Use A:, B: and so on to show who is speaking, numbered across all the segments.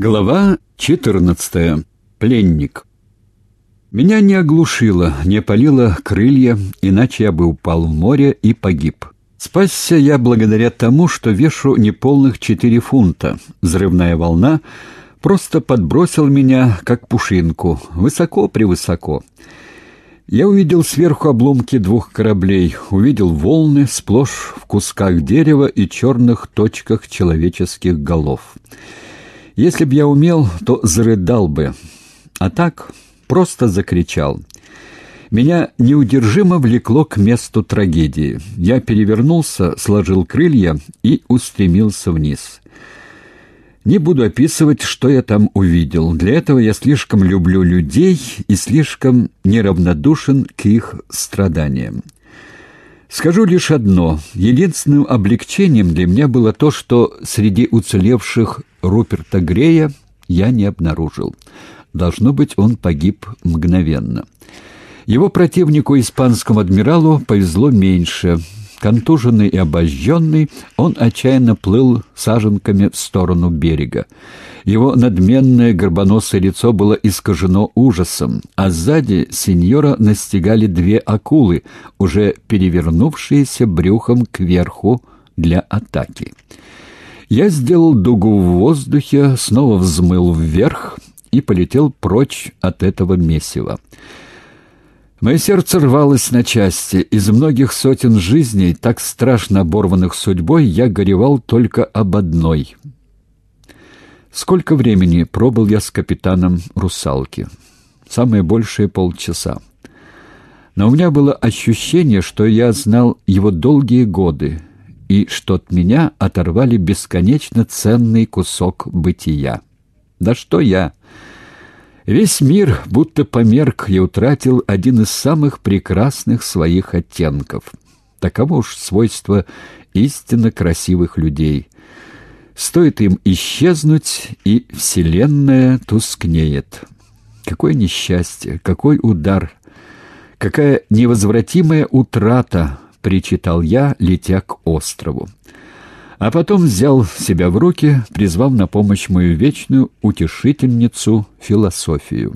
A: Глава 14. Пленник. Меня не оглушило, не опалило крылья, иначе я бы упал в море и погиб. Спасся я благодаря тому, что вешу неполных четыре фунта. Взрывная волна просто подбросил меня, как пушинку, высоко-превысоко. Я увидел сверху обломки двух кораблей, увидел волны сплошь в кусках дерева и черных точках человеческих голов. Если б я умел, то зарыдал бы, а так просто закричал. Меня неудержимо влекло к месту трагедии. Я перевернулся, сложил крылья и устремился вниз. Не буду описывать, что я там увидел. Для этого я слишком люблю людей и слишком неравнодушен к их страданиям. Скажу лишь одно. Единственным облегчением для меня было то, что среди уцелевших Руперта Грея я не обнаружил. Должно быть, он погиб мгновенно. Его противнику, испанскому адмиралу, повезло меньше. Контуженный и обожженный, он отчаянно плыл саженками в сторону берега. Его надменное горбоносое лицо было искажено ужасом, а сзади сеньора настигали две акулы, уже перевернувшиеся брюхом кверху для атаки. Я сделал дугу в воздухе, снова взмыл вверх и полетел прочь от этого месива. Мое сердце рвалось на части. Из многих сотен жизней, так страшно оборванных судьбой, я горевал только об одной. Сколько времени пробыл я с капитаном «Русалки»? Самое большее полчаса. Но у меня было ощущение, что я знал его долгие годы, и что от меня оторвали бесконечно ценный кусок бытия. Да что я! Весь мир будто померк и утратил один из самых прекрасных своих оттенков. Таково уж свойство истинно красивых людей. Стоит им исчезнуть, и Вселенная тускнеет. Какое несчастье, какой удар, какая невозвратимая утрата — причитал я, летя к острову. А потом взял себя в руки, призвав на помощь мою вечную утешительницу философию.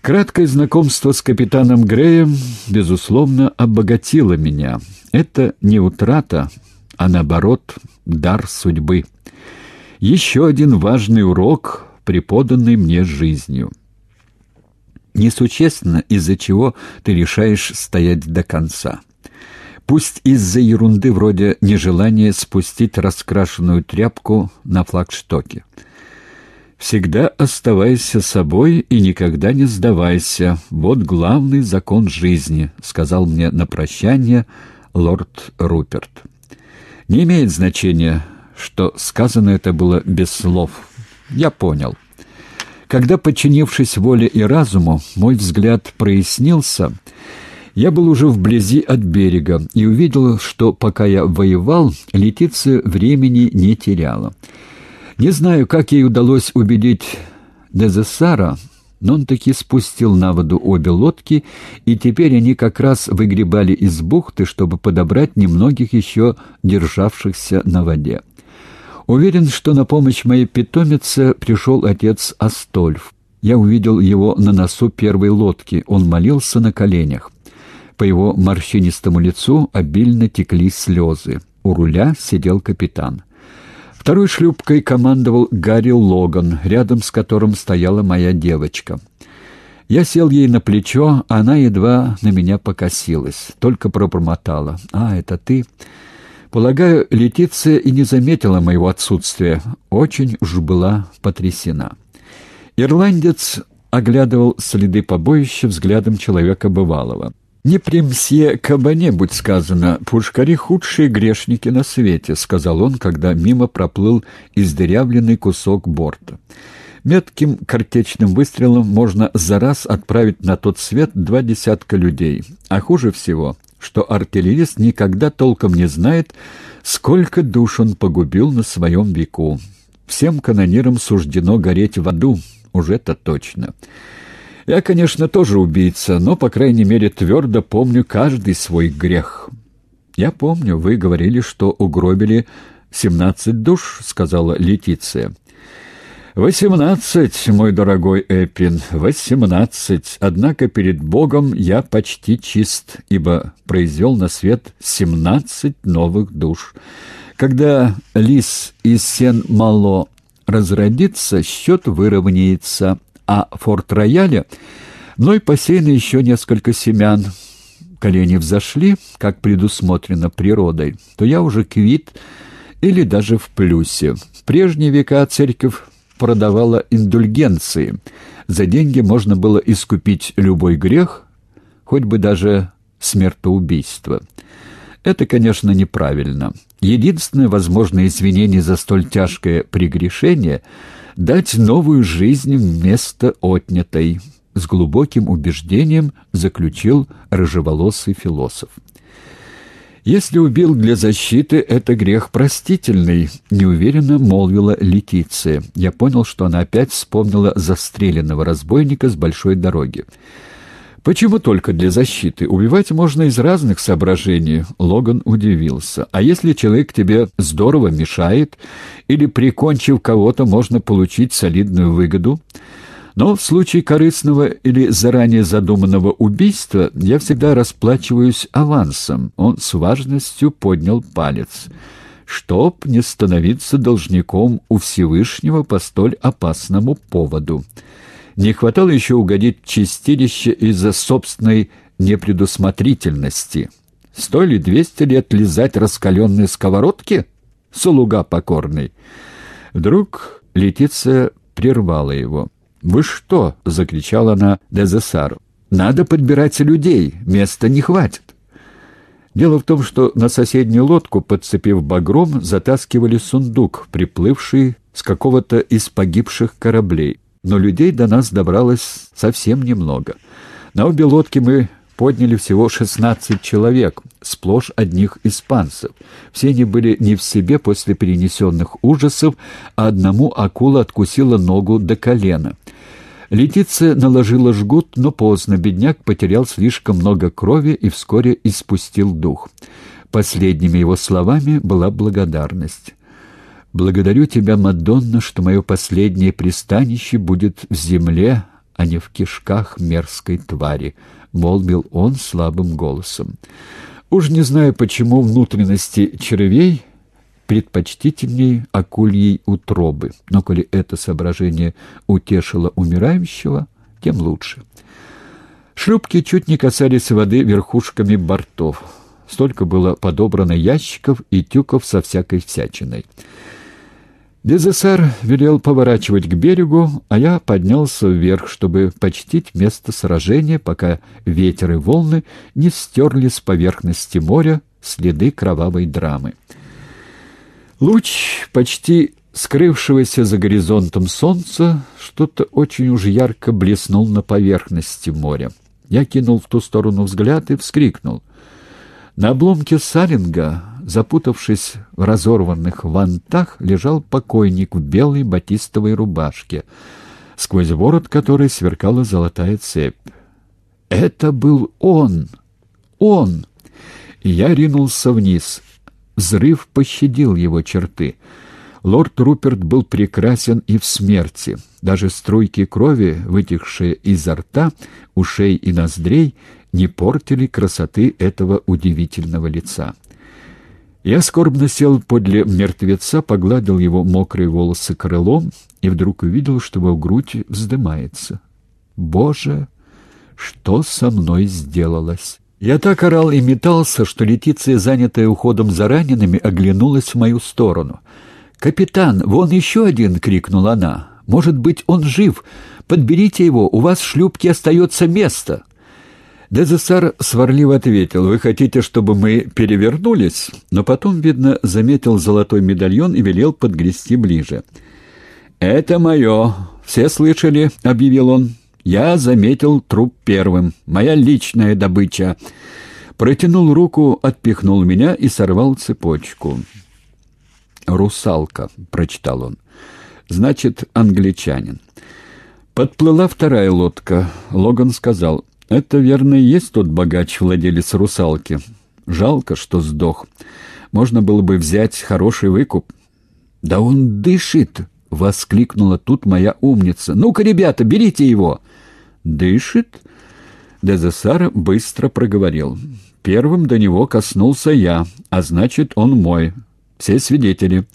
A: Краткое знакомство с капитаном Греем, безусловно, обогатило меня. Это не утрата, а наоборот, дар судьбы. Еще один важный урок, преподанный мне жизнью. Несущественно, из-за чего ты решаешь стоять до конца. Пусть из-за ерунды вроде нежелания спустить раскрашенную тряпку на флагштоке. «Всегда оставайся собой и никогда не сдавайся. Вот главный закон жизни», — сказал мне на прощание лорд Руперт. Не имеет значения, что сказано это было без слов. Я понял. Когда, подчинившись воле и разуму, мой взгляд прояснился — я был уже вблизи от берега и увидел, что пока я воевал, Летиция времени не теряла. Не знаю, как ей удалось убедить Дезессара, но он таки спустил на воду обе лодки, и теперь они как раз выгребали из бухты, чтобы подобрать немногих еще державшихся на воде. Уверен, что на помощь моей питомице пришел отец Астольф. Я увидел его на носу первой лодки, он молился на коленях. По его морщинистому лицу обильно текли слезы. У руля сидел капитан. Второй шлюпкой командовал Гарри Логан, рядом с которым стояла моя девочка. Я сел ей на плечо, она едва на меня покосилась, только пробормотала. «А, это ты?» Полагаю, Летиция и не заметила моего отсутствия, очень уж была потрясена. Ирландец оглядывал следы побоища взглядом человека бывалого. «Не при мсье Кабане, сказано, пушкари худшие грешники на свете», — сказал он, когда мимо проплыл издырявленный кусок борта. Метким картечным выстрелом можно за раз отправить на тот свет два десятка людей. А хуже всего, что артиллерист никогда толком не знает, сколько душ он погубил на своем веку. Всем канонирам суждено гореть в аду, уже-то точно. Я, конечно, тоже убийца, но, по крайней мере, твердо помню каждый свой грех. «Я помню, вы говорили, что угробили семнадцать душ», — сказала Летиция. «Восемнадцать, мой дорогой Эпин, восемнадцать. Однако перед Богом я почти чист, ибо произвел на свет семнадцать новых душ. Когда лис из Сен-Мало разродится, счет выровняется, а форт-рояля мной посеяно еще несколько семян. Колени взошли, как предусмотрено природой, то я уже квит или даже в плюсе. В прежние века церковь продавала индульгенции. За деньги можно было искупить любой грех, хоть бы даже смертоубийство. Это, конечно, неправильно. Единственное возможное извинение за столь тяжкое прегрешение — дать новую жизнь вместо отнятой, с глубоким убеждением заключил рыжеволосый философ. «Если убил для защиты, это грех простительный», — неуверенно молвила Летиция. Я понял, что она опять вспомнила застреленного разбойника с большой дороги. «Почему только для защиты? Убивать можно из разных соображений», — Логан удивился. «А если человек тебе здорово мешает, или, прикончив кого-то, можно получить солидную выгоду?» Но в случае корыстного или заранее задуманного убийства я всегда расплачиваюсь авансом. Он с важностью поднял палец. Чтоб не становиться должником у Всевышнего по столь опасному поводу. Не хватало еще угодить в чистилище из-за собственной непредусмотрительности. Сто или двести лет лизать раскаленные сковородки? Слуга покорный. Вдруг Летиция прервала его. «Вы что?» — закричала она Дезессару. «Надо подбирать людей, места не хватит». Дело в том, что на соседнюю лодку, подцепив багром, затаскивали сундук, приплывший с какого-то из погибших кораблей. Но людей до нас добралось совсем немного. На обе лодки мы подняли всего 16 человек, сплошь одних испанцев. Все они были не в себе после перенесенных ужасов, а одному акула откусила ногу до колена. Летиция наложила жгут, но поздно бедняк потерял слишком много крови и вскоре испустил дух. Последними его словами была благодарность. «Благодарю тебя, Мадонна, что мое последнее пристанище будет в земле, а не в кишках мерзкой твари», — молвил он слабым голосом. Уж не знаю, почему внутренности червей предпочтительней акульей утробы. Но коли это соображение утешило умирающего, тем лучше. Шлюпки чуть не касались воды верхушками бортов. Столько было подобрано ящиков и тюков со всякой всячиной. Дезессар велел поворачивать к берегу, а я поднялся вверх, чтобы почтить место сражения, пока ветер и волны не стерли с поверхности моря следы кровавой драмы. Луч, почти скрывшегося за горизонтом солнца, что-то очень уж ярко блеснул на поверхности моря. Я кинул в ту сторону взгляд и вскрикнул. На обломке салинга, запутавшись в разорванных вантах, лежал покойник в белой батистовой рубашке, сквозь ворот которой сверкала золотая цепь. Это был он! Он! И я ринулся вниз. Взрыв пощадил его черты. Лорд Руперт был прекрасен и в смерти. Даже струйки крови, вытекшие изо рта, ушей и ноздрей, не портили красоты этого удивительного лица. Я скорбно сел подле мертвеца, погладил его мокрые волосы крылом и вдруг увидел, что его грудь вздымается. «Боже, что со мной сделалось?» Я так орал и метался, что Летиция, занятая уходом за ранеными, оглянулась в мою сторону. «Капитан, вон еще один!» — крикнула она. «Может быть, он жив? Подберите его, у вас в шлюпке остается место!» Дезессар сварливо ответил, «Вы хотите, чтобы мы перевернулись?» Но потом, видно, заметил золотой медальон и велел подгрести ближе. «Это мое. Все слышали?» — объявил он. Я заметил труп первым. Моя личная добыча. Протянул руку, отпихнул меня и сорвал цепочку. «Русалка», — прочитал он. «Значит, англичанин». Подплыла вторая лодка. Логан сказал, «Это, верно, и есть тот богач-владелец русалки. Жалко, что сдох. Можно было бы взять хороший выкуп». «Да он дышит!» —— воскликнула тут моя умница. «Ну-ка, ребята, берите его!» «Дышит?» Дезессар быстро проговорил. «Первым до него коснулся я, а значит, он мой. Все свидетели.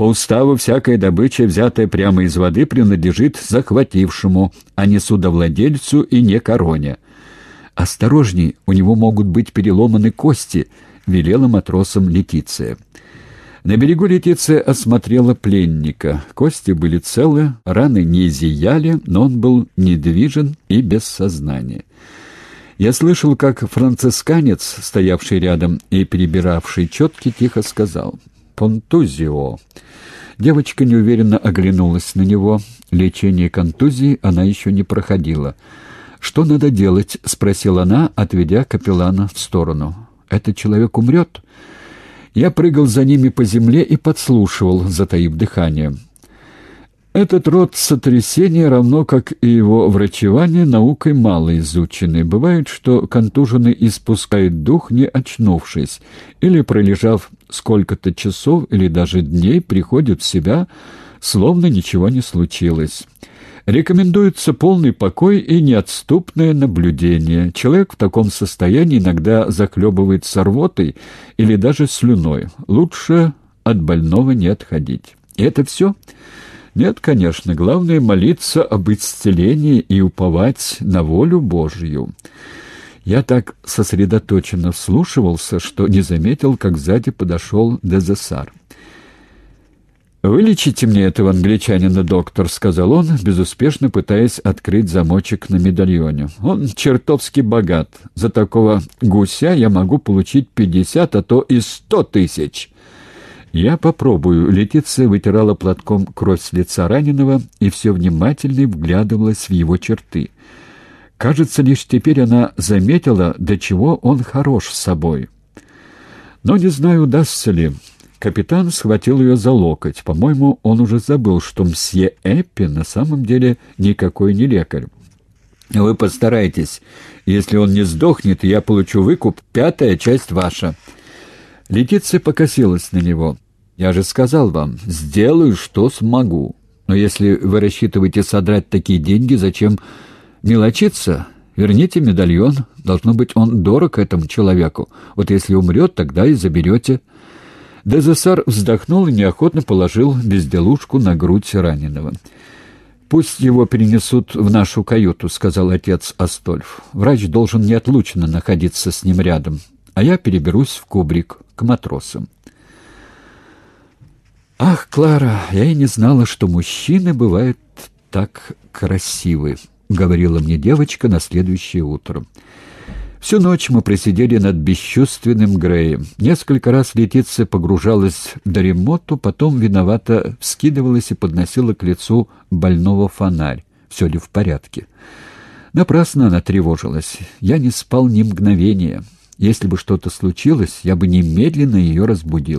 A: По уставу всякая добыча, взятая прямо из воды, принадлежит захватившему, а не судовладельцу и не короне». «Осторожней, у него могут быть переломаны кости», — велела матросам Летиция. На берегу Летиция осмотрела пленника. Кости были целы, раны не зияли, но он был недвижен и без сознания. Я слышал, как францисканец, стоявший рядом и перебиравший четки, тихо сказал «Понтузио». Девочка неуверенно оглянулась на него. Лечение контузии она еще не проходила. «Что надо делать?» — спросила она, отведя капеллана в сторону. «Этот человек умрет?» Я прыгал за ними по земле и подслушивал, затаив дыхание. Этот род сотрясения, равно как и его врачевание, наукой мало изучены. Бывает, что контуженный испускает дух, не очнувшись, или, пролежав сколько-то часов или даже дней, приходит в себя, словно ничего не случилось. Рекомендуется полный покой и неотступное наблюдение. Человек в таком состоянии иногда захлебывается рвотой или даже слюной. Лучше от больного не отходить. И это все? Нет, конечно. Главное — молиться об исцелении и уповать на волю Божью. Я так сосредоточенно вслушивался, что не заметил, как сзади подошел Дезессар. «Вылечите мне этого англичанина, доктор», — сказал он, безуспешно пытаясь открыть замочек на медальоне. «Он чертовски богат. За такого гуся я могу получить пятьдесят, а то и сто тысяч». «Я попробую». Летиция вытирала платком кровь с лица раненого и все внимательнее вглядывалась в его черты. Кажется, лишь теперь она заметила, до чего он хорош с собой. Но не знаю, удастся ли. Капитан схватил ее за локоть. По-моему, он уже забыл, что мсье Эппи на самом деле никакой не лекарь. «Вы постарайтесь. Если он не сдохнет, я получу выкуп, пятая часть ваша». Летиция покосилась на него. «Я же сказал вам, сделаю, что смогу. Но если вы рассчитываете содрать такие деньги, зачем мелочиться? Верните медальон. Должно быть, он дорог этому человеку. Вот если умрет, тогда и заберете». Дезессар вздохнул и неохотно положил безделушку на грудь раненого. «Пусть его перенесут в нашу каюту», — сказал отец Астольф. «Врач должен неотлучно находиться с ним рядом, а я переберусь в кубрик к матросам». «Ах, Клара, я и не знала, что мужчины бывают так красивы», — говорила мне девочка на следующее утро. Всю ночь мы просидели над бесчувственным Греем. Несколько раз Летиция погружалась в дремоту, потом виновато вскидывалась и подносила к лицу больного фонарь. Все ли в порядке? Напрасно она тревожилась. Я не спал ни мгновения. Если бы что-то случилось, я бы немедленно ее разбудил.